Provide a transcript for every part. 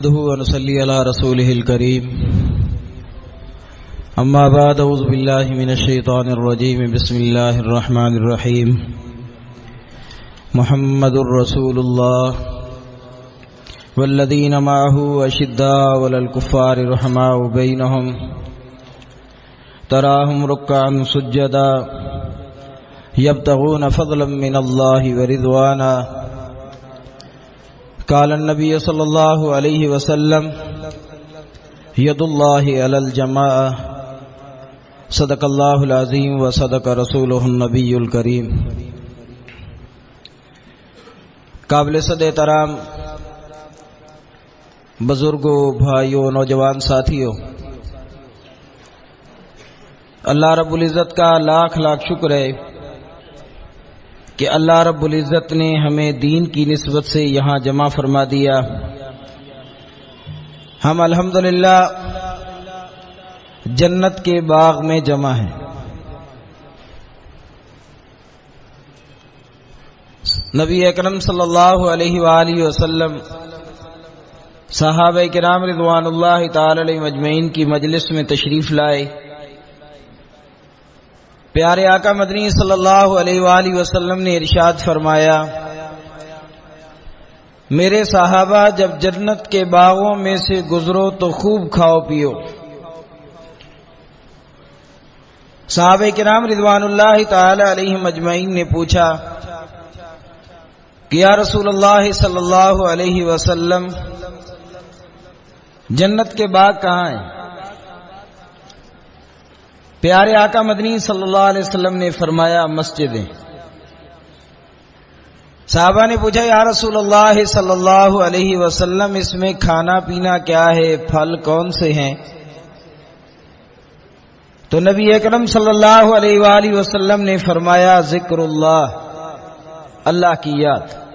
نحمده ونصلي على رسوله الكريم. أما بعد، أعوذ بالله من الشيطان الرجيم. بسم الله الرحمن الرحيم. محمد رسول الله. والذين معه أشداء ولا الكفار رحماء بينهم. تراهم ركعا سجدا. يبتغون فضلا من الله ورضوانا. قال النبي صلى الله عليه وسلم، يد الله على الجماعة. صدق الله العظيم وصدق رسوله النبي الكريم. قابل صد احترام بزرگوں بھائیوں نوجوان ساتھیوں اللہ رب العزت کا لاکھ لاکھ شکر ہے۔ کہ اللہ رب العزت نے ہمیں دین کی نسبت سے یہاں جمع فرما دیا۔ ہم الحمد جنت کے باغ میں جمع ہیں۔ نبی اکرم صلی اللہ علیہ وآلہ وسلم، صحابہ کرام رضوان اللہ تعالی علیہ مجمعین کی مجلس میں تشریف لائے۔ پیارے آقا مدنی صلی اللہ علیہ وآلہ وسلم نے ارشاد فرمایا، میرے صحابہ، جب جنت کے باغوں میں سے گزرو تو خوب کھاؤ پیو۔ صحابہ کرام رضوان اللہ تعالی علیہ مجمعین نے پوچھا، کہ یا رسول اللہ صلی اللہ علیہ وسلم، جنت کے باغ کہاں ہیں؟ پیارے آقا مدنی صلی اللہ علیہ وسلم نے فرمایا، مسجدیں۔ صحابہ نے پوچھا، یا رسول اللہ صلی اللہ علیہ وسلم، اس میں کھانا پینا کیا ہے؟ پھل کون سے ہیں؟ تو نبی اکرم صلی اللہ علیہ وآلہ وسلم نے فرمایا، ذکر اللہ اللہ کی یاد۔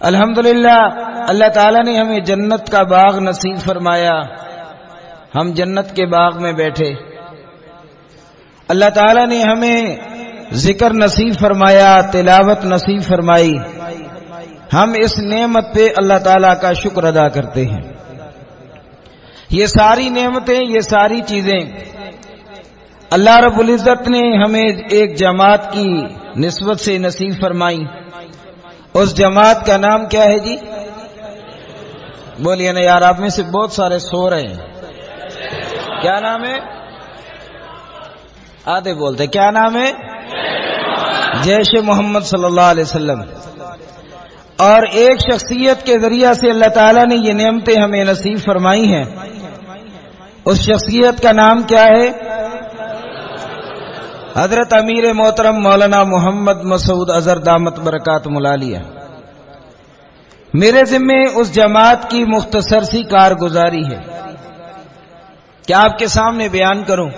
الحمدللہ، اللہ تعالی نے ہمیں جنت کا باغ نصیب فرمایا۔ ہم جنت کے باغ میں بیٹھے۔ اللہ تعالی نے ہمیں ذکر نصیب فرمایا، تلاوت نصیب فرمائی۔ ہم اس نعمت پہ اللہ تعالی کا شکر ادا کرتے ہیں۔ یہ ساری نعمتیں، یہ ساری چیزیں۔ اللہ رب العزت نے ہمیں ایک جماعت کی نسبت سے نصیب فرمائی۔ اس جماعت کا نام کیا ہے جی؟ بولیے نا یار، آپ میں سے بہت سارے سو رہے ہیں۔ کیا نام ہے؟ آدھے بولتے، کیا نام ہے؟ جیش محمد صلی اللہ علیہ وسلم۔ اور ایک شخصیت کے ذریعہ سے اللہ تعالیٰ نے یہ نعمتیں ہمیں نصیب فرمائی ہیں۔ اس شخصیت کا نام کیا ہے؟ حضرت امیر محترم مولانا محمد مسعود اظہر دامت برکات ملالیہ۔ میرے ذمے اس جماعت کی مختصر سی کارگزاری ہے۔ کیا آپ کے سامنے بیان کروں؟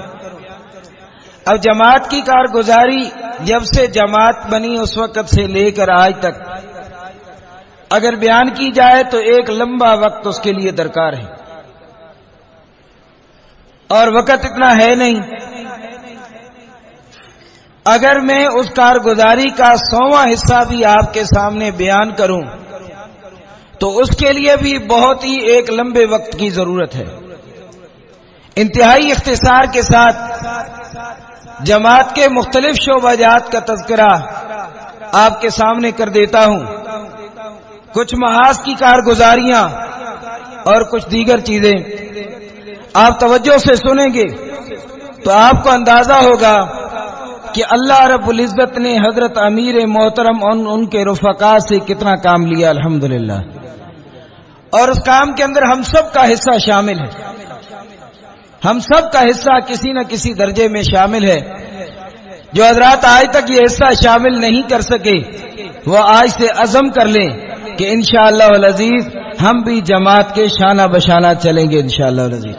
اب جماعت کی کارگزاری جب سے جماعت بنی، اس وقت سے لے کر آج تک۔ اگر بیان کی جائے تو ایک لمبا وقت اس کے لیے درکار ہے۔ اور وقت اتنا ہے نہیں۔ اگر میں اس کارگزاری کا سواں حصہ بھی آپ کے سامنے بیان کروں، تو اس کے لیے بھی بہت ہی ایک لمبے وقت کی ضرورت ہے۔ انتہائی اختصار کے ساتھ جماعت کے مختلف شعبہ جات کا تذکرہ آپ کے سامنے کر دیتا ہوں۔ کچھ محاذ کی کارگزاریاں اور کچھ دیگر چیزیں۔ آپ توجہ سے سنیں گے تو آپ کو اندازہ ہوگا کہ اللہ رب العزت نے حضرت امیر محترم ان ان کے رفقا سے کتنا کام لیا، الحمدللہ۔ اور اس کام کے اندر ہم سب کا حصہ شامل ہے۔ ہم سب کا حصہ کسی نہ کسی درجے میں شامل ہے۔ جو حضرات آج تک یہ حصہ شامل نہیں کر سکے، وہ آج سے عزم کر لیں کہ انشاءاللہ اللہ ہم بھی جماعت کے شانہ بشانہ چلیں گے انشاءاللہ اللہ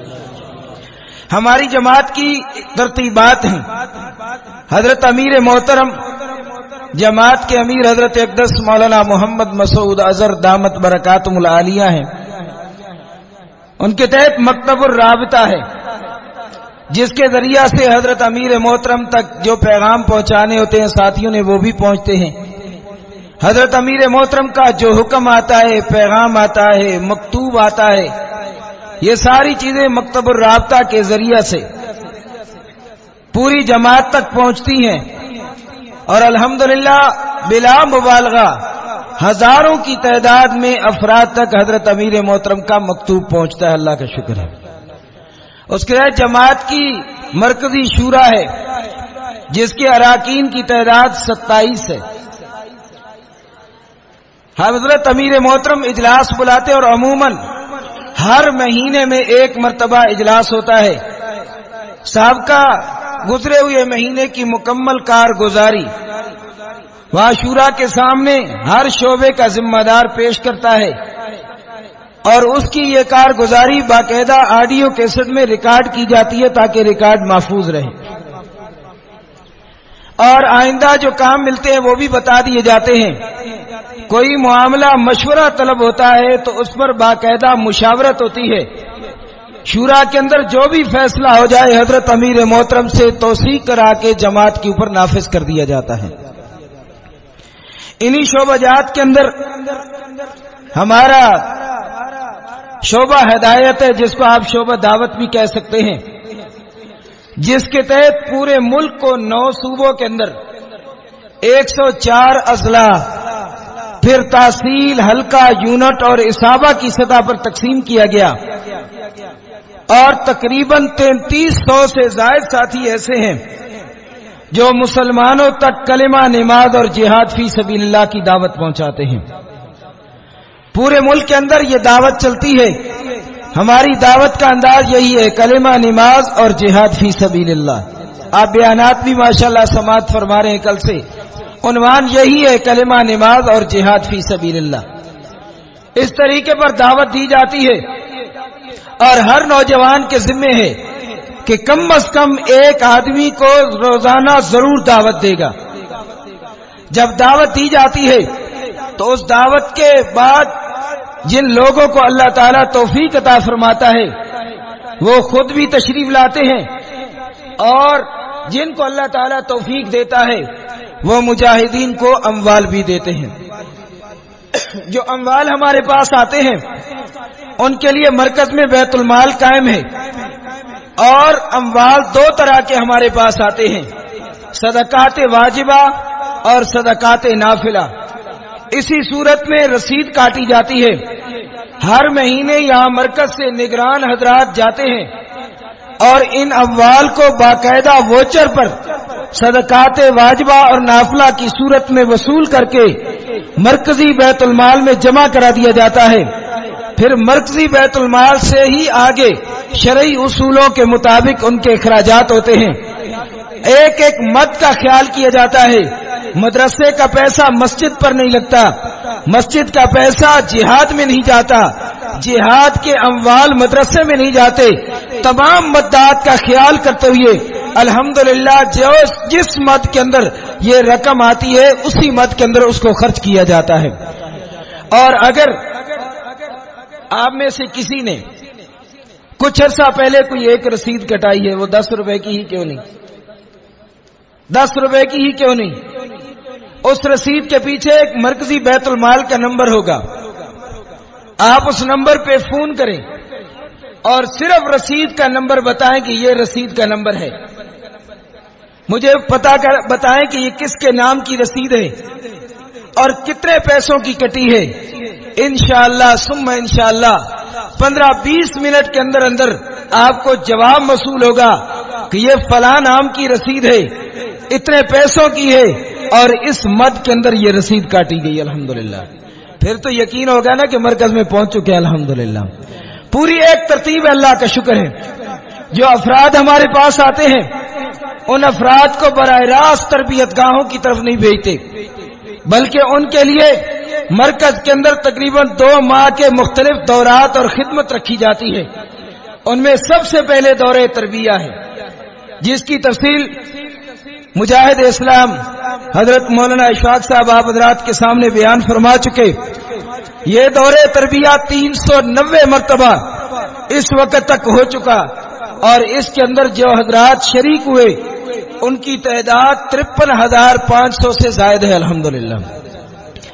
ہماری جماعت کی ترتیبات ہیں۔ حضرت امیر محترم، جماعت کے امیر حضرت اقدس مولانا محمد مسعود اظہر دامت برکاتم العالیہ ہیں۔ ان کے تحت مکتب الرابطہ ہے۔ جس کے ذریعہ سے حضرت امیر محترم تک جو پیغام پہنچانے ہوتے ہیں، ساتھیوں نے وہ بھی پہنچتے ہیں۔ حضرت امیر محترم کا جو حکم آتا ہے، پیغام آتا ہے، مکتوب آتا ہے، یہ ساری چیزیں مکتب الرابطہ کے ذریعے سے پوری جماعت تک پہنچتی ہیں۔ اور الحمدللہ، بلا مبالغہ ہزاروں کی تعداد میں افراد تک حضرت امیر محترم کا مکتوب پہنچتا ہے۔ اللہ کا شکر ہے۔ اس کے بعد جماعت کی مرکزی شورا ہے، جس کے اراکین کی تعداد ستائیس ہے۔ ہاں، حضرت امیر محترم اجلاس بلاتے اور عموماً ہر مہینے میں ایک مرتبہ اجلاس ہوتا ہے۔ سابقہ گزرے ہوئے مہینے کی مکمل کارگزاری شورا کے سامنے ہر شعبے کا ذمہ دار پیش کرتا ہے۔ اور اس کی یہ کارگزاری باقاعدہ آڈیو کیسٹ میں ریکارڈ کی جاتی ہے تاکہ ریکارڈ محفوظ رہے۔ اور آئندہ جو کام ملتے ہیں وہ بھی بتا دیے جاتے ہیں۔ کوئی معاملہ مشورہ طلب ہوتا ہے تو اس پر باقاعدہ مشاورت ہوتی ہے۔ شورا کے اندر جو بھی فیصلہ ہو جائے حضرت امیر محترم سے توثیق کرا کے جماعت کے اوپر نافذ کر دیا جاتا ہے۔ انہی شعبہ جات کے اندر ہمارا شعبہ ہدایت ہے جس کو آپ شعبہ دعوت بھی کہہ سکتے ہیں۔ جس کے تحت پورے ملک کو نو صوبوں کے اندر ایک سو چار اضلاع، پھر تحصیل ہلکا یونٹ اور اسابہ کی سطح پر تقسیم کیا گیا۔ اور تقریباً تینتیس سو سے زائد ساتھی ایسے ہیں جو مسلمانوں تک کلمہ نماز اور جہاد فی سبیل اللہ کی دعوت پہنچاتے ہیں۔ پورے ملک کے اندر یہ دعوت چلتی ہے۔ ہماری دعوت کا انداز یہی ہے، کلمہ نماز اور جہاد فی سبیل اللہ۔ آپ بیانات بھی ماشاءاللہ اللہ سماعت فرما رہے ہیں کل سے۔ عنوان یہی ہے، کلمہ نماز اور جہاد فی سبیل اللہ۔ اس طریقے پر دعوت دی جاتی ہے۔ اور ہر نوجوان کے ذمے ہے کہ کم از کم ایک آدمی کو روزانہ ضرور دعوت دے گا۔ جب دعوت دی جاتی ہے تو اس دعوت کے بعد جن لوگوں کو اللہ تعالیٰ توفیق عطا فرماتا ہے، وہ خود بھی تشریف لاتے ہیں۔ اور جن کو اللہ تعالیٰ توفیق دیتا ہے، وہ مجاہدین کو اموال بھی دیتے ہیں۔ جو اموال ہمارے پاس آتے ہیں، ان کے لیے مرکز میں بیت المال قائم ہے۔ اور اموال دو طرح کے ہمارے پاس آتے ہیں، صدقات واجبہ اور صدقات نافلہ۔ اسی صورت میں رسید کاٹی جاتی ہے۔ ہر مہینے یہاں مرکز سے نگران حضرات جاتے ہیں۔ اور ان اموال کو باقاعدہ ووچر پر صدقات واجبہ اور نافلہ کی صورت میں وصول کر کے مرکزی بیت المال میں جمع کرا دیا جاتا ہے۔ پھر مرکزی بیت المال سے ہی آگے شرعی اصولوں کے مطابق ان کے اخراجات ہوتے ہیں۔ ایک ایک مد کا خیال کیا جاتا ہے۔ مدرسے کا پیسہ مسجد پر نہیں لگتا۔ مسجد کا پیسہ جہاد میں نہیں جاتا۔ جہاد کے اموال مدرسے میں نہیں جاتے۔ تمام مددات کا خیال کرتے ہوئے الحمدللہ جو جس مد کے اندر یہ رقم آتی ہے، اسی مد کے اندر اس کو خرچ کیا جاتا ہے۔ اور اگر آپ میں سے کسی نے کچھ عرصہ پہلے کوئی ایک رسید کٹائی ہے، وہ دس روپے کی ہی کیوں نہیں؟ دس روپے کی ہی کیوں نہیں؟ اس رسید کے پیچھے ایک مرکزی بیت المال کا نمبر ہوگا۔ آپ اس نمبر پہ فون کریں اور صرف رسید کا نمبر بتائیں کہ یہ رسید کا نمبر ہے۔ مجھے پتا کر بتائیں کہ یہ کس کے نام کی رسید ہے اور کتنے پیسوں کی کٹی ہے۔ انشاءاللہ سم انشاءاللہ، پندرہ بیس منٹ کے اندر اندر آپ کو جواب موصول ہوگا کہ یہ فلاں نام کی رسید ہے۔ اتنے پیسوں کی ہے۔ اور اس مد کے اندر یہ رسید کاٹی گئی، الحمدللہ۔ پھر تو یقین ہوگا نا کہ مرکز میں پہنچ چکے الحمدللہ۔ پوری ایک ترتیب ہے، اللہ کا شکر ہے۔ جو افراد ہمارے پاس آتے ہیں، ان افراد کو براہ راست تربیت گاہوں کی طرف نہیں بھیجتے، بلکہ ان کے لیے مرکز کے اندر تقریباً دو ماہ کے مختلف دورات اور خدمت رکھی جاتی ہے۔ ان میں سب سے پہلے دور تربیہ ہے، جس کی تفصیل مجاہد اسلام حضرت مولانا اشفاق صاحب آپ حضرات کے سامنے بیان فرما چکے۔ یہ دور تربیہ تین سو نوے مرتبہ اس وقت تک ہو چکا اور اس کے اندر جو حضرات شریک ہوئے، ان کی تعداد ترپن ہزار پانچ سو سے زائد ہے، الحمدللہ۔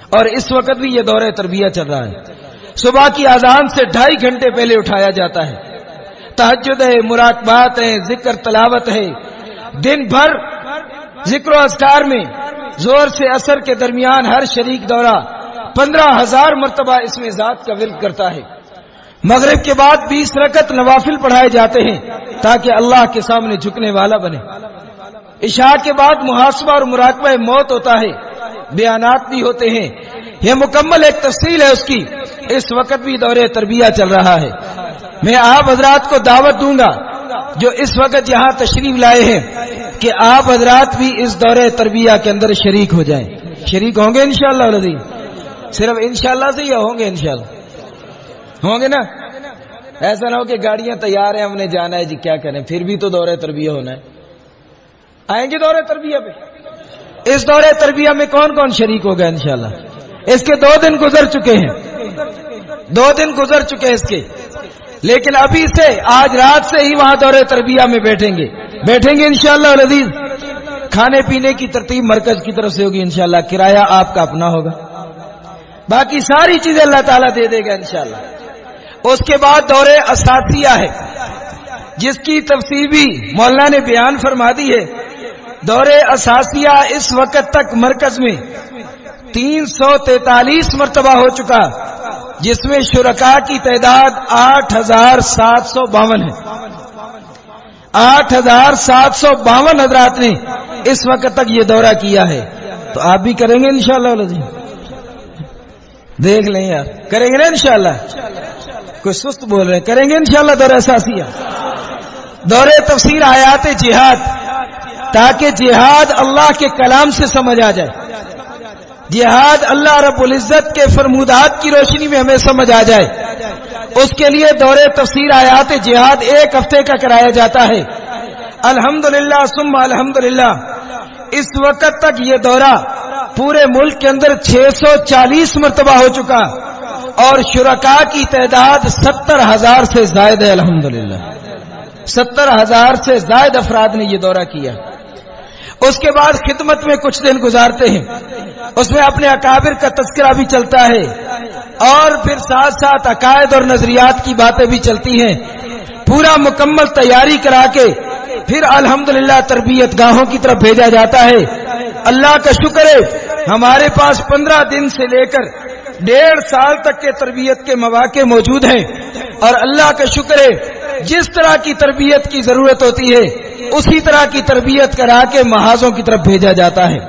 اور اس وقت بھی یہ دورہ تربیہ چل رہا ہے۔ صبح کی آزان سے ڈھائی گھنٹے پہلے اٹھایا جاتا ہے۔ تحجد ہے، مراقبات ہے ذکر، تلاوت ہے۔ دن بھر ذکر و اذکار میں زور سے اثر کے درمیان ہر شریک دورہ پندرہ ہزار مرتبہ اس میں ذات کا ورد کرتا ہے۔ مغرب کے بعد بیس رکت نوافل پڑھائے جاتے ہیں تاکہ اللہ کے سامنے جھکنے والا بنے۔ عشاء کے بعد محاسبہ اور مراقبہ موت ہوتا ہے، بیانات بھی ہوتے ہیں۔ یہ مکمل ایک تفصیل ہے اس کی۔ اس وقت بھی دورے تربیہ چل رہا ہے۔ میں آپ حضرات کو دعوت دوں گا جو اس وقت یہاں تشریف لائے ہیں۔ کہ آپ حضرات بھی اس دورے تربیہ کے اندر شریک ہو جائیں۔ شریک ہوں گے انشاءاللہ شاء اللہ صرف انشاءاللہ سے یا ہوں گے انشاءاللہ۔ ہوں گے نا؟ ایسا نہ ہو کہ گاڑیاں تیار ہیں، ہم نے جانا ہے جی کیا کریں؟ پھر بھی تو دورے تربیہ ہونا ہے۔ آئیں گے دورے تربیہ پہ؟ اس دورے تربیہ میں کون کون شریک ہوگا انشاءاللہ؟ اس کے دو دن گزر چکے ہیں۔ دو دن گزر چکے ہیں اس کے۔ لیکن ابھی سے، آج رات سے ہی وہاں دورے تربیہ میں بیٹھیں گے۔ بیٹھیں گے انشاءاللہ شاء اللہ کھانے پینے کی ترتیب مرکز کی طرف سے ہوگی انشاءاللہ، کرایہ آپ کا اپنا ہوگا۔ باقی ساری چیزیں اللہ تعالیٰ دے دے گا انشاءاللہ۔ اس کے بعد دورے اساتیہ ہے، جس کی تفصیل بھی مولانا نے بیان فرما دی ہے۔ دورے اساسیہ اس وقت تک مرکز میں تین سو تینتالیس مرتبہ ہو چکا، جس میں شرکا کی تعداد آٹھ ہزار سات سو باون ہے۔ آٹھ ہزار سات سو باون حضرات نے اس وقت تک یہ دورہ کیا ہے۔ تو آپ بھی کریں گے انشاءاللہ شاء جی دیکھ لیں یار۔ کریں گے نا انشاءاللہ؟ کوئی سست بول رہے ہیں۔ کریں گے انشاءاللہ شاء دورہ ساسیا دورے تفسیر آیات جہاد۔ تاکہ جہاد اللہ کے کلام سے سمجھ آ جائے۔ جہاد اللہ رب العزت کے فرمودات کی روشنی میں ہمیں سمجھ آ جائے۔ اس کے لیے دورے تفسیر آیات جہاد ایک ہفتے کا کرایا جاتا ہے۔ الحمد للہ سم الحمد للہ اس وقت تک یہ دورہ پورے ملک کے اندر چھ سو چالیس مرتبہ ہو چکا اور شرکا کی تعداد ستر ہزار سے زائد ہے۔ الحمد للہ ستر ہزار سے زائد افراد نے یہ دورہ کیا۔ اس کے بعد خدمت میں کچھ دن گزارتے ہیں۔ اس میں اپنے اکابر کا تذکرہ بھی چلتا ہے۔ اور پھر ساتھ ساتھ عقائد اور نظریات کی باتیں بھی چلتی ہیں۔ پورا مکمل تیاری کرا کے پھر الحمدللہ تربیت گاہوں کی طرف بھیجا جاتا ہے۔ اللہ کا شکر ہے، ہمارے پاس پندرہ دن سے لے کر ڈیڑھ سال تک کے تربیت کے مواقع موجود ہیں۔ اور اللہ کا شکر ہے، جس طرح کی تربیت کی ضرورت ہوتی ہے، اسی طرح کی تربیت کرا کے محاذوں کی طرف بھیجا جاتا ہے۔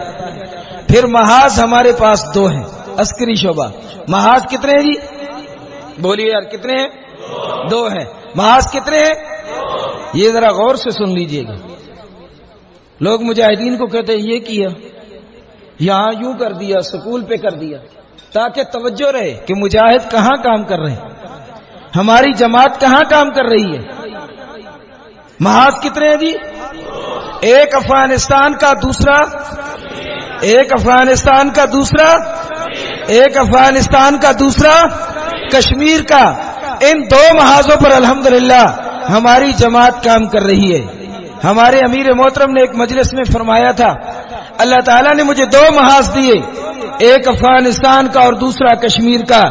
پھر محاذ ہمارے پاس دو ہیں۔ عسکری شعبہ۔ محاذ کتنے ہیں جی؟ بولیے یار، کتنے ہیں؟ دو ہیں۔ محاذ کتنے ہیں؟ یہ ذرا غور سے سن لیجیے گا۔ لوگ مجاہدین کو کہتے ہیں، یہ کیا؟ یہاں یوں کر دیا، سکول پہ کر دیا، تاکہ توجہ رہے کہ مجاہد کہاں کام کر رہے ہیں۔ ہماری جماعت کہاں کام کر رہی ہے؟ محاذ کتنے ہیں جی؟ ایک افغانستان کا دوسرا، ایک افغانستان کا دوسرا ایک افغانستان کا، دوسرا کشمیر کا۔ ان دو محاذوں پر الحمدللہ ہماری جماعت کام کر رہی ہے۔ ہمارے امیر محترم نے ایک مجلس میں فرمایا تھا، اللہ تعالیٰ نے مجھے دو محاذ دیے، ایک افغانستان کا اور دوسرا کشمیر کا۔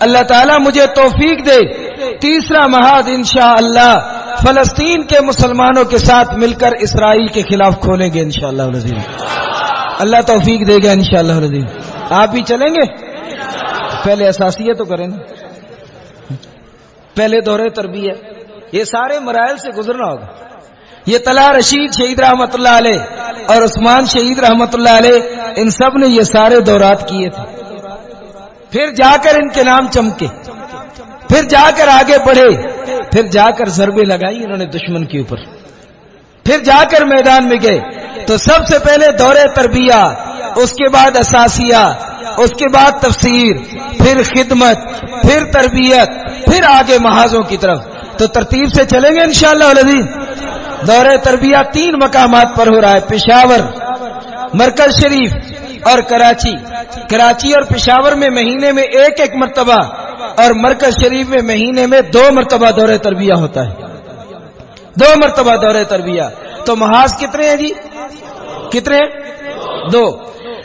اللہ تعالیٰ مجھے توفیق دے، تیسرا محاذ انشاءاللہ اللہ فلسطین کے مسلمانوں کے ساتھ مل کر اسرائیل کے خلاف کھولیں گے انشاءاللہ اللہ اللہ توفیق دے گا انشاءاللہ اللہ آپ بھی چلیں گے؟ پہلے احساسیت تو کریں گے۔ پہلے دورے تربیت یہ سارے مرائل سے گزرنا ہوگا۔ یہ تلا رشید شہید رحمت اللہ علیہ اور عثمان شہید رحمت اللہ علیہ، ان سب نے یہ سارے دورات کیے تھے۔ پھر جا کر ان کے نام چمکے۔ پھر جا کر آگے بڑھے۔ پھر جا کر ضربے لگائی انہوں نے دشمن کے اوپر۔ پھر جا کر میدان میں گئے۔ تو سب سے پہلے دورے تربیہ۔ اس کے بعد اثاثیہ اس کے بعد تفسیر، پھر خدمت، پھر تربیت، پھر آگے محاذوں کی طرف۔ تو ترتیب سے چلیں گے انشاءاللہ شاء اللہ دورے تربیہ تین مقامات پر ہو رہا ہے، پشاور، مرکز شریف اور کراچی۔ کراچی اور پشاور میں مہینے میں ایک ایک مرتبہ اور مرکز شریف میں مہینے میں دو مرتبہ دورے تربیہ ہوتا ہے۔ دو مرتبہ دورے تربیہ۔ تو محاذ کتنے ہیں جی؟ کتنے؟ دو۔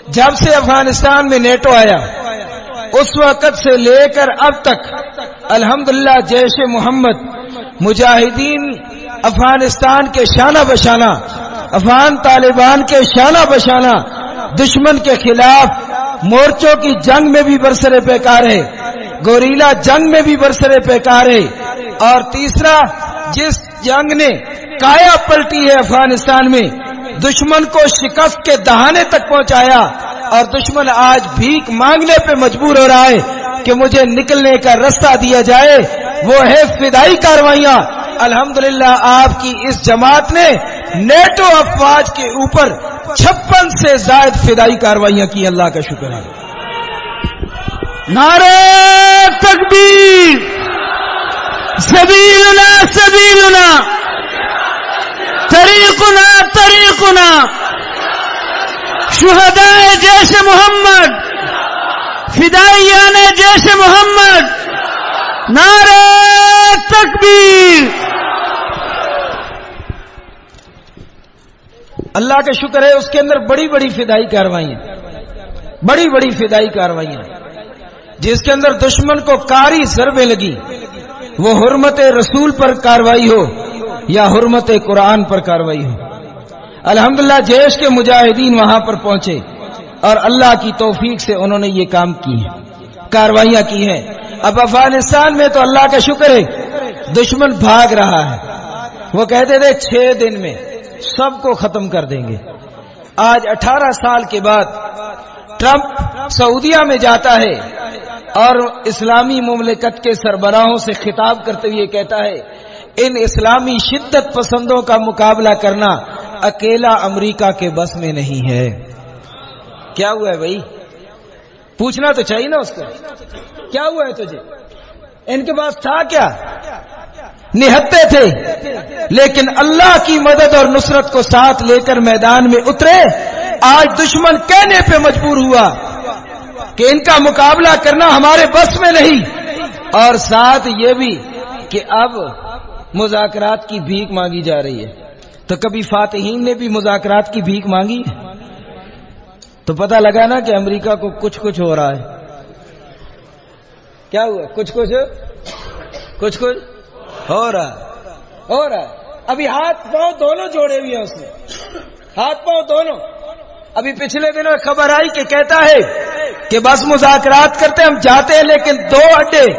جب سے افغانستان میں نیٹو آیا، اس وقت سے لے کر اب تک، الحمدللہ جیش محمد، مجاہدین افغانستان کے شانہ بشانہ، افغان طالبان کے شانہ بشانہ، دشمن کے خلاف مورچوں کی جنگ میں بھی برسر پیکار ہے، گوریلا جنگ میں بھی برسر پیکار ہے، اور تیسرا، جس جنگ نے کایا پلٹی ہے افغانستان میں دشمن کو شکست کے دہانے تک پہنچایا اور دشمن آج بھیک مانگنے پہ مجبور ہو رہا ہے کہ مجھے نکلنے کا رستہ دیا جائے۔ وہ ہے فدائی کاروائیاں۔ الحمدللہ آپ کی اس جماعت نے نیٹو افواج کے اوپر چھپن سے زائد فدائی کاروائیاں کی۔ اللہ کا شکر ہے۔ نعرہ تکبیر۔ سبیلنا سبیلنا۔ طریقنا طریقنا. شہداء جیش محمد، فدائیان جیش محمد. نعرہ تکبیر. اللہ کا شکر ہے اس کے اندر بڑی بڑی فدائی کاروائیاں بڑی بڑی فدائی کاروائیاں جس کے اندر دشمن کو کاری ضربیں لگی، وہ حرمت رسول پر کاروائی ہو۔ یا حرمت قرآن پر کاروائی ہو۔ الحمدللہ جیش کے مجاہدین وہاں پر پہنچے اور اللہ کی توفیق سے انہوں نے یہ کام کی ہے۔ کاروائیاں کی ہیں۔ اب افغانستان میں تو اللہ کا شکر ہے، دشمن بھاگ رہا ہے۔ وہ کہتے تھے، چھ دن میں سب کو ختم کر دیں گے۔ آج اٹھارہ سال کے بعد ٹرمپ سعودیہ میں جاتا ہے اور اسلامی مملکت کے سربراہوں سے خطاب کرتے ہوئے کہتا ہے ان اسلامی شدت پسندوں کا مقابلہ کرنا اکیلا امریکہ کے بس میں نہیں ہے۔ کیا ہوا ہے بھائی؟ پوچھنا تو چاہیے نا اس کو۔ کیا ہوا ہے تجھے؟ ان کے پاس تھا کیا؟ نہتے تھے۔ لیکن اللہ کی مدد اور نصرت کو ساتھ لے کر میدان میں اترے۔ آج دشمن کہنے پہ مجبور ہوا کہ ان کا مقابلہ کرنا ہمارے بس میں نہیں۔ اور ساتھ یہ بھی کہ اب مذاکرات کی بھیک مانگی جا رہی ہے۔ تو کبھی فاتحین نے بھی مذاکرات کی بھیک مانگی؟ تو پتہ لگا نا کہ امریکہ کو کچھ کچھ ہو رہا ہے۔ کیا ہوا؟ کچھ کچھ؟ کچھ کچھ؟ ہو رہا ہو رہا ابھی ہاتھ پاؤں دونوں جوڑے ہوئے ہیں اس نے ہاتھ پاؤں دونوں۔ ابھی پچھلے دنوں خبر آئی کہ کہتا ہے کہ بس مذاکرات کرتے ہم جاتے ہیں، لیکن دو اڈے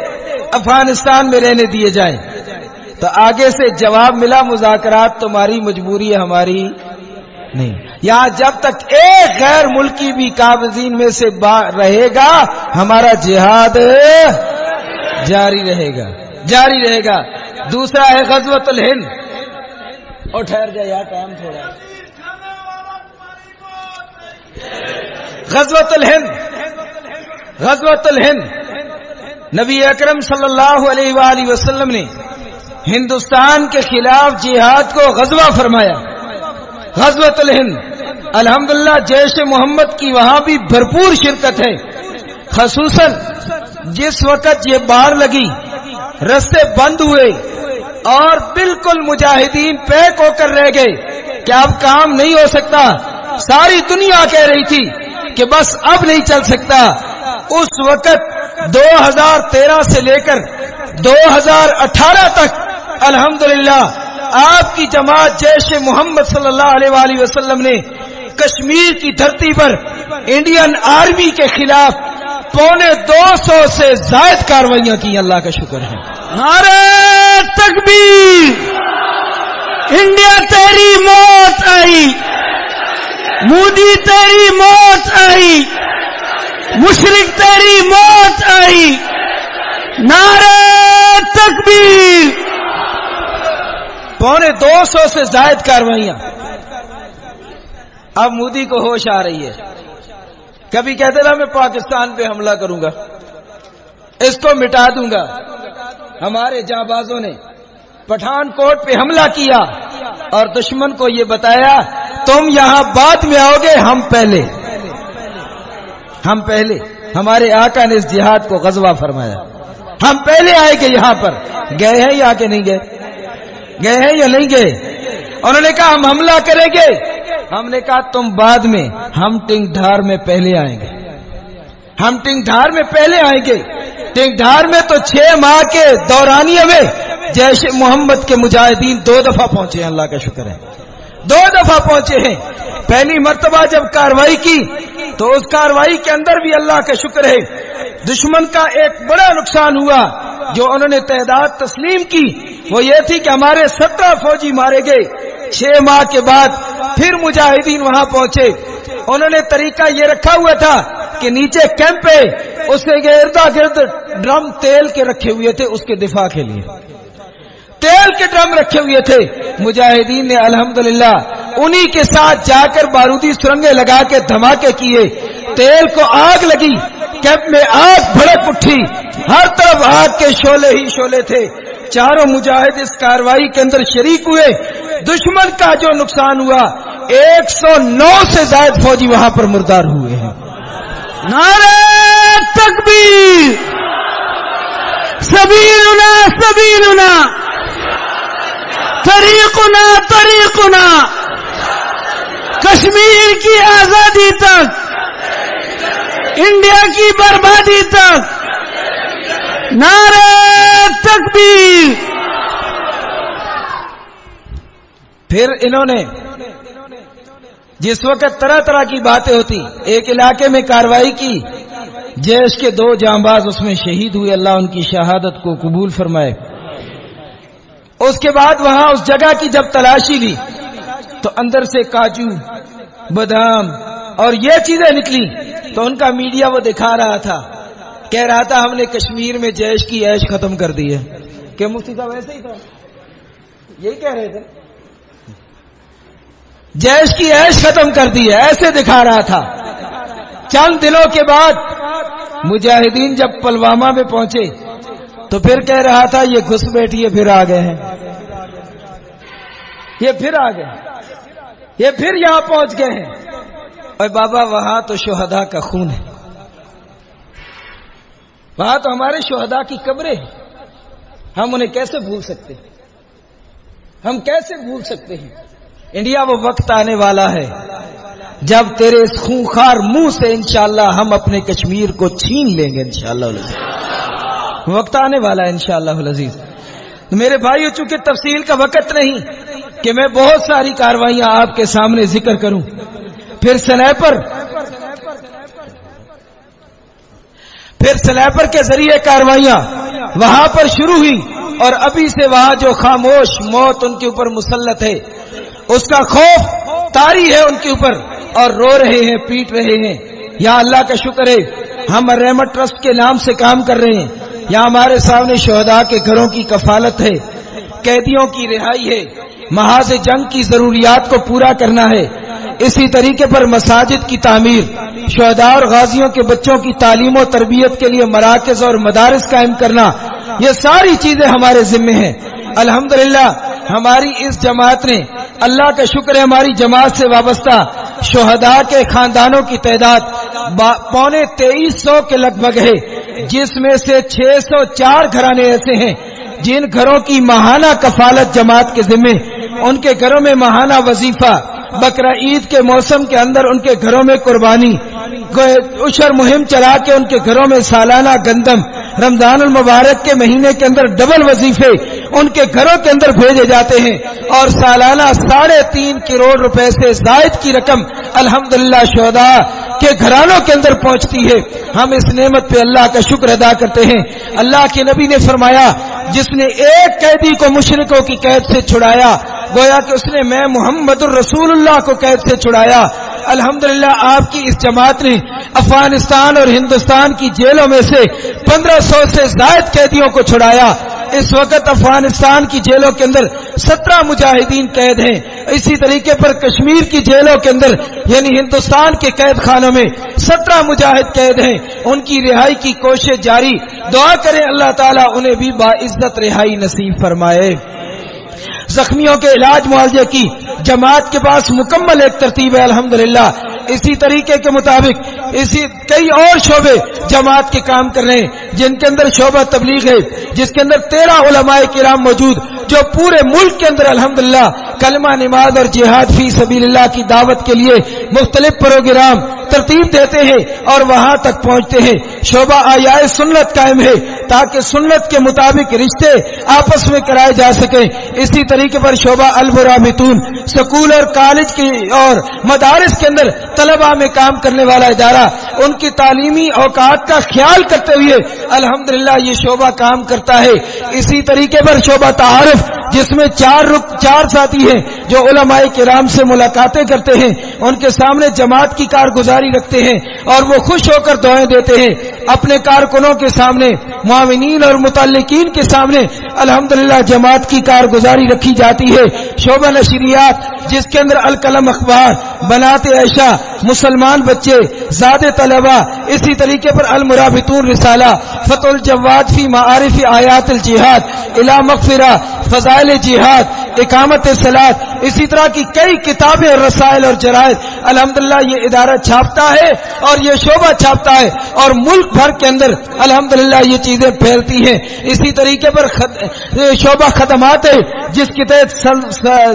افغانستان میں رہنے دیے جائیں۔ تو آگے سے جواب ملا مذاکرات، تمہاری مجبوری ہے، ہماری نہیں۔ یہاں جب تک ایک غیر ملکی بھی کابزین میں سے رہے گا، ہمارا جہاد جاری رہے گا، جاری رہے گا۔ دوسرا ہے غزوت الہند۔ اور ٹھہر جائے یار ٹائم تھوڑا غزوت الہند غزوت الہند۔ نبی اکرم صلی اللہ علیہ وآلہ وسلم نے ہندوستان کے خلاف جہاد کو غزوہ فرمایا۔ غزوت الہند۔ الحمدللہ جیش محمد کی وہاں بھی بھرپور شرکت ہے۔ خصوصاً جس وقت یہ باڑ لگی، رستے بند ہوئے اور بالکل مجاہدین پیک ہو کر رہ گئے کہ اب کام نہیں ہو سکتا۔ ساری دنیا کہہ رہی تھی کہ بس اب نہیں چل سکتا۔ اس وقت دو ہزار تیرہ سے لے کر دو ہزار اٹھارہ تک الحمدللہ، آپ کی جماعت جیش محمد صلی اللہ علیہ وآلہ وسلم نے کشمیر کی دھرتی پر انڈین آرمی کے خلاف پونے دو سو سے زائد کاروائیاں کی اللہ کا شکر ہے۔ نعرہ تکبیر۔ انڈیا تیری موت آئی۔ مودی تیری موت آئی۔ مشرق تیری موت آئی۔ نعرہ تکبیر۔ پونے دو سو سے زائد کاروائیاں۔ اب مودی کو ہوش آ رہی ہے۔ کبھی کہتے تھا میں پاکستان پہ حملہ کروں گا۔ اس کو مٹا دوں گا۔ ہمارے جاں بازوں نے پٹھان کوٹ پہ حملہ کیا اور دشمن کو یہ بتایا، تم یہاں بعد میں آؤ گے، ہم پہلے۔ ہم پہلے۔ ہمارے آقا نے اس جہاد کو غزوہ فرمایا۔ ہم پہلے آئے گے یہاں پر۔ گئے ہیں یا کہ نہیں گئے؟ گئے ہیں یا نہیں گئے؟ انہوں نے کہا ہم حملہ کریں گے۔ ہم نے کہا تم بعد میں ہم ٹنگ دھار میں پہلے آئیں گے۔ ہم ٹنگ دھار میں پہلے آئیں گے۔ ٹنگ دھار میں تو چھ ماہ کے دورانیے میں جیش محمد کے مجاہدین دو دفعہ پہنچے ہیں، اللہ کا شکر ہے۔ دو دفعہ پہنچے ہیں۔ پہلی مرتبہ جب کاروائی کی، تو اس کاروائی کے اندر بھی اللہ کا شکر ہے۔ دشمن کا ایک بڑا نقصان ہوا۔ جو انہوں نے تعداد تسلیم کی، وہ یہ تھی کہ ہمارے سترہ فوجی مارے گئے۔ چھ ماہ کے بعد پھر مجاہدین وہاں پہنچے۔ انہوں نے طریقہ یہ رکھا ہوا تھا کہ نیچے کیمپ پہ اس کے اردا گرد ڈرم تیل کے رکھے ہوئے تھے، اس کے دفاع کے لیے۔ تیل کے ڈرم رکھے ہوئے تھے۔ مجاہدین نے الحمدللہ انہی کے ساتھ جا کر بارودی سرنگیں لگا کے دھماکے کیے۔ تیل کو آگ لگی۔ کیمپ میں آگ بھڑک اٹھی، ہر طرف آگ کے شولے ہی شولے تھے۔ چاروں مجاہد اس کاروائی کے اندر شریک ہوئے۔ دشمن کا جو نقصان ہوا، ایک سو نو سے زائد فوجی وہاں پر مردار ہوئے ہیں۔ نعرہ تکبیر! سبیلنا سبیلنا۔ طریقنا طریقنا۔ کشمیر کی آزادی تک۔ انڈیا کی بربادی تک۔ نعرہ تکبیر۔ پھر انہوں نے جس وقت طرح طرح کی باتیں ہوتی، ایک علاقے میں کاروائی کی، جیش کے دو جانباز اس میں شہید ہوئے، اللہ ان کی شہادت کو قبول فرمائے۔ اس کے بعد وہاں اس جگہ کی جب تلاشی لی تو اندر سے کاجو، بادام اور یہ چیزیں نکلی۔ تو ان کا میڈیا وہ دکھا رہا تھا، کہہ رہا تھا ہم نے کشمیر میں جیش کی ایش ختم کر دی ہے۔ کہ مفتی صاحب ایسے ہی تھا یہی کہہ رہے تھے۔ جیش کی ایش ختم کر دی ہے، ایسے دکھا رہا تھا۔ چند دنوں کے بعد مجاہدین جب پلوامہ میں پہنچے، تو پھر کہہ رہا تھا، یہ گھس بیٹھی پھر آ گئے ہیں۔ یہ پھر آ گئے یہ پھر یہاں پہنچ گئے ہیں۔ اور بابا، وہاں تو شہدا کا خون ہے۔ وہاں تو ہمارے شہدا کی قبریں ہیں۔ ہم انہیں کیسے بھول سکتے ہیں؟ ہم کیسے بھول سکتے ہیں؟ انڈیا وہ وقت آنے والا ہے جب تیرے اس خونخار منہ سے انشاءاللہ ہم اپنے کشمیر کو چھین لیں گے انشاءاللہ وقت آنے والا ہے انشاءاللہ العزیز میرے بھائی چونکہ تفصیل کا وقت نہیں کہ میں بہت ساری کاروائیاں آپ کے سامنے ذکر کروں پھر سنیپر پھر سلیپر کے ذریعے کاروائیاں۔ وہاں پر شروع ہوئی اور ابھی سے وہاں جو خاموش موت ان کے اوپر مسلط ہے، اس کا خوف تاری ہے ان کے اوپر اور رو رہے ہیں، پیٹ رہے ہیں۔ یا اللہ کا شکر ہے، ہم رحمت ٹرسٹ کے نام سے کام کر رہے ہیں۔ یا ہمارے سامنے شہداء کے گھروں کی کفالت ہے، قیدیوں کی رہائی ہے۔ محاذ جنگ کی ضروریات کو پورا کرنا ہے۔ اسی طریقے پر مساجد کی تعمیر، شہداء اور غازیوں کے بچوں کی تعلیم و تربیت کے لیے مراکز اور مدارس قائم کرنا، یہ ساری چیزیں ہمارے ذمے ہیں۔ الحمدللہ، ہماری اس جماعت نے اللہ کا شکر ہے ہماری جماعت سے وابستہ شہداء کے خاندانوں کی تعداد پونے تیئیس سو کے لگ بھگ ہے، جس میں سے چھ سو چار گھرانے ایسے ہیں جن گھروں کی ماہانہ کفالت جماعت کے ذمے، ان کے گھروں میں ماہانہ وظیفہ بکرا عید کے موسم کے اندر ان کے گھروں میں قربانی اشر مہم چلا کے ان کے گھروں میں سالانہ گندم، رمضان المبارک کے مہینے کے اندر ڈبل وظیفے ان کے گھروں کے اندر بھیجے جاتے ہیں اور سالانہ ساڑھے تین کروڑ روپے سے زائد کی رقم، الحمدللہ للہ کے گھرانوں کے اندر پہنچتی ہے۔ ہم اس نعمت پہ اللہ کا شکر ادا کرتے ہیں۔ اللہ کے نبی نے فرمایا، جس نے ایک قیدی کو مشرقوں کی قید سے چھڑایا، گویا کہ اس نے میں محمد الرسول اللہ کو قید سے چھڑایا۔ الحمدللہ، آپ کی اس جماعت نے افغانستان اور ہندوستان کی جیلوں میں سے پندرہ سو سے زائد قیدیوں کو چھڑایا۔ اس وقت افغانستان کی جیلوں کے اندر سترہ مجاہدین قید ہیں۔ اسی طریقے پر کشمیر کی جیلوں کے اندر یعنی ہندوستان کے قید خانوں میں سترہ مجاہد قید ہیں۔ ان کی رہائی کی کوشش جاری۔ دعا کریں اللہ تعالیٰ انہیں بھی باعزت رہائی نصیب فرمائے۔ زخمیوں کے علاج معالجے کی جماعت کے پاس مکمل ایک ترتیب ہے، الحمدللہ۔ اسی طریقے کے مطابق، اسی کئی اور شعبے جماعت کے کام کر رہے ہیں، جن کے اندر شعبہ تبلیغ ہے، جس کے اندر تیرہ علماء کرام موجود، جو پورے ملک کے اندر الحمدللہ کلمہ نماز اور جہاد فی سبیل اللہ کی دعوت کے لیے مختلف پروگرام ترتیب دیتے ہیں اور وہاں تک پہنچتے ہیں۔ شعبہ آیائے سنت قائم ہے تاکہ سنت کے مطابق رشتے آپس میں کرائے جا سکیں۔ اسی طریقے پر شعبہ البرامتون سکول اور کالج کی اور مدارس کے اندر طلبہ میں کام کرنے والا ادارہ، ان کی تعلیمی اوقات کا خیال کرتے ہوئے الحمدللہ یہ شعبہ کام کرتا ہے۔ اسی طریقے پر شعبہ تعارف، جس میں چار رک، چار ساتھی ہیں جو علماء کرام سے ملاقاتیں کرتے ہیں۔ ان کے سامنے جماعت کی کارگزاری رکھتے ہیں اور وہ خوش ہو کر دعائیں دیتے ہیں۔ اپنے کارکنوں کے سامنے، معاونین اور متعلقین کے سامنے الحمدللہ جماعت کی کارگزاری رکھی جاتی ہے۔ شعبہ نشریات، جس کے اندر القلم اخبار بناتے ایشا مسلمان بچے زیادہ طلبا اسی طریقے پر المرابطون رسالہ، فتح الجواد فی معارف آیات الجہاد الا مغفرہ، فضائل جہاد، اقامت سلاد اسی طرح کی کئی کتابیں، رسائل اور جرائد، الحمدللہ یہ ادارہ چھاپتا ہے اور یہ شعبہ چھاپتا ہے اور ملک بھر کے اندر الحمدللہ یہ چیزیں پھیلتی ہیں۔ اسی طریقے پر خد... شعبہ خدمات ہے جس کے تحت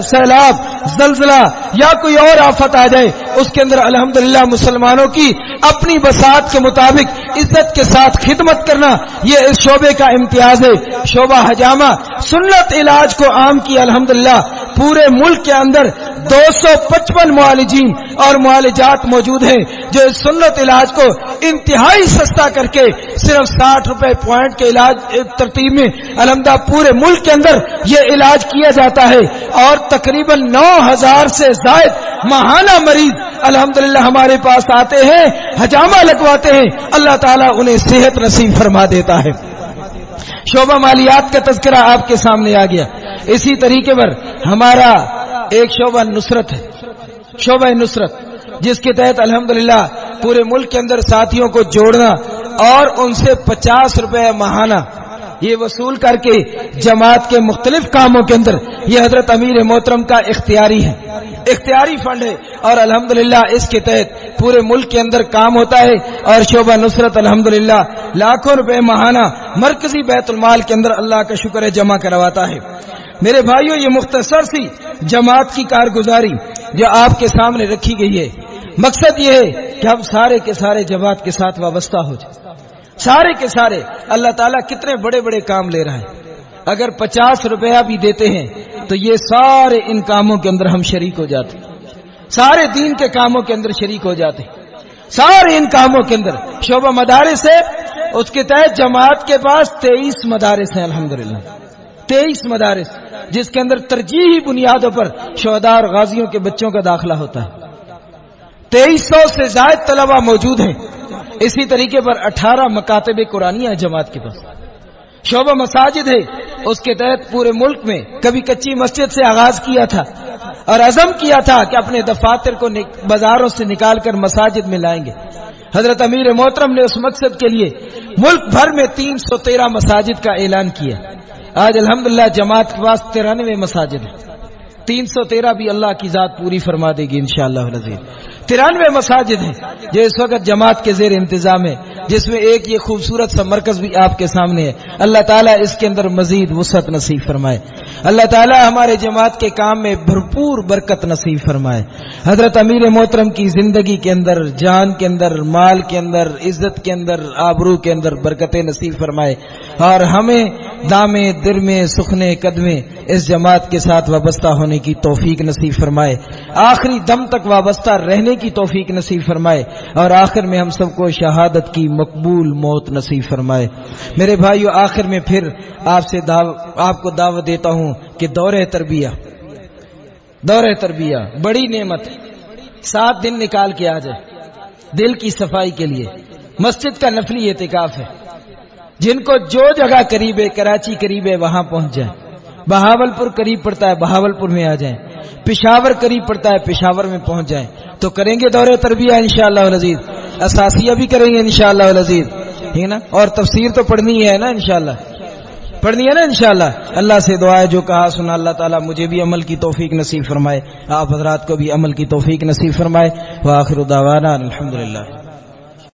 سیلاب، زلزلہ یا کوئی اور آفت آ جائے اس کے اندر الحمدللہ مسلمانوں کی اپنی بسات کے مطابق عزت کے ساتھ خدمت کرنا یہ اس شعبے کا امتیاز ہے۔ شعبہ حجامہ سنت علاج کو عام کی الحمدللہ، پورے ملک کے اندر دو سو پچپن معالجین اور معالجات موجود ہیں جو اس سنت علاج کو انتہائی سستا کر کے صرف ساٹھ روپے پوائنٹ کے علاج، ترتیب میں الحمدہ پورے ملک کے اندر یہ علاج کیا جاتا ہے۔ اور تقریباً نو ہزار سے زائد ماہانہ مریض، الحمدللہ، ہمارے پاس آتے ہیں، حجامہ لگواتے ہیں۔ اللہ تعالیٰ انہیں صحت نصیب فرما دیتا ہے۔ شعبہ مالیات کا تذکرہ آپ کے سامنے آ گیا۔ اسی طریقے پر ہمارا ایک شعبہ نصرت ہے۔ شعبہ نصرت، جس کے تحت الحمدللہ پورے ملک کے اندر ساتھیوں کو جوڑنا اور ان سے پچاس روپے ماہانہ یہ وصول کر کے جماعت کے مختلف کاموں کے اندر یہ حضرت امیر محترم کا اختیاری ہے۔ اختیاری فنڈ ہے اور الحمدللہ اس کے تحت پورے ملک کے اندر کام ہوتا ہے اور شعبہ نصرت الحمدللہ لاکھوں روپے ماہانہ مرکزی بیت المال کے اندر اللہ کا شکر ہے جمع کرواتا ہے۔ میرے بھائیوں یہ مختصر سی جماعت کی کارگزاری جو آپ کے سامنے رکھی گئی ہے۔ مقصد یہ ہے کہ ہم سارے کے سارے جماعت کے ساتھ وابستہ ہو جائیں۔ سارے کے سارے اللہ تعالیٰ کتنے بڑے بڑے کام لے رہا ہے۔ اگر پچاس روپیہ بھی دیتے ہیں تو یہ سارے ان کاموں کے اندر ہم شریک ہو جاتے سارے دین کے کاموں کے اندر شریک ہو جاتے سارے ان کاموں کے اندر۔ شعبہ مدارس ہے، اس کے تحت جماعت کے پاس تیئیس مدارس ہیں، الحمدللہ۔ تیئیس مدارس، جس کے اندر ترجیحی بنیادوں پر شہدا اور غازیوں کے بچوں کا داخلہ ہوتا ہے۔ تیئیس سو سے زائد طلبہ موجود ہیں۔ اسی طریقے پر اٹھارہ مکاتب قرآن ہیں جماعت کے پاس۔ شعبہ مساجد ہے، اس کے تحت پورے ملک میں کبھی کچی مسجد سے آغاز کیا تھا اور عزم کیا تھا کہ اپنے دفاتر کو بازاروں سے نکال کر مساجد میں لائیں گے۔ حضرت امیر محترم نے اس مقصد کے لیے ملک بھر میں تین سو تیرہ مساجد کا اعلان کیا۔ آج الحمدللہ جماعت کے پاس ترانوے مساجد ہیں۔ تین سو تیرہ بھی اللہ کی ذات پوری فرما دے گی انشاءاللہ شاء اللہ ترانوے مساجد ہیں۔ جو اس وقت جماعت کے زیر انتظام ہے جس میں ایک یہ خوبصورت سا مرکز بھی آپ کے سامنے ہے۔ اللہ تعالیٰ اس کے اندر مزید وسعت نصیب فرمائے۔ اللہ تعالیٰ ہمارے جماعت کے کام میں بھرپور برکت نصیب فرمائے۔ حضرت امیر محترم کی زندگی کے اندر، جان کے اندر، مال کے اندر، عزت کے اندر، آبرو کے اندر برکت نصیب فرمائے۔ اور ہمیں دامے، درمے سکھنے قدمے اس جماعت کے ساتھ وابستہ ہونے کی توفیق نصیب فرمائے۔ آخری دم تک وابستہ رہنے کی توفیق نصیب فرمائے۔ اور آخر میں ہم سب کو شہادت کی مقبول موت نصیب فرمائے۔ میرے بھائیو، آخر میں پھر آپ سے آپ کو دعوت دیتا ہوں کہ دور تربیہ دور تربیہ بڑی نعمت سات دن نکال کے آ جائے۔ دل کی صفائی کے لیے۔ مسجد کا نفلی اعتکاف ہے۔ جن کو جو جگہ قریب ہے کراچی قریب ہے، وہاں پہنچ جائیں بہاول پور قریب پڑتا ہے بہاول پور میں آ جائیں۔ پشاور قریب پڑتا ہے، پشاور میں پہنچ جائیں۔ تو کریں گے دور تربیہ ان شاء اللہ لذیذ اثاثیہ بھی کریں گے ان شاء اللہ لذیذ ٹھیک نا؟ اور تفسیر تو پڑھنی ہے نا انشاءاللہ۔ پڑھنی ہے نا انشاءاللہ۔ اللہ سے دعا ہے، جو کہا سنا اللہ تعالیٰ مجھے بھی عمل کی توفیق نصیب فرمائے۔ آپ حضرات کو بھی عمل کی توفیق نصیب فرمائے۔ وہ آخر الحمد للہ